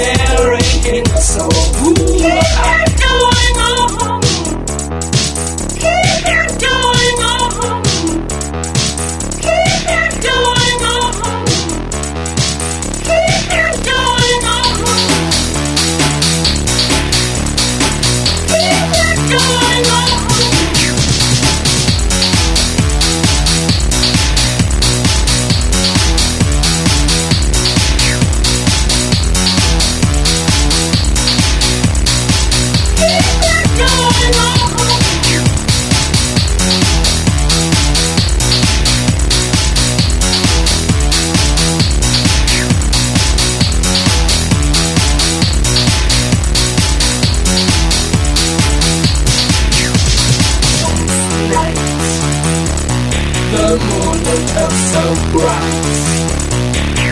staring in the soul. so bright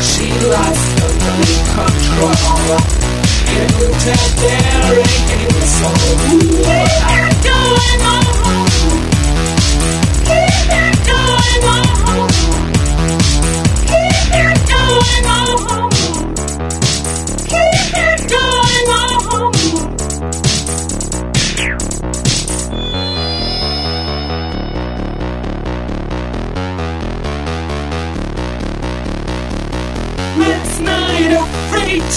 She lies totally control. Can you take their ring in soul? We are going home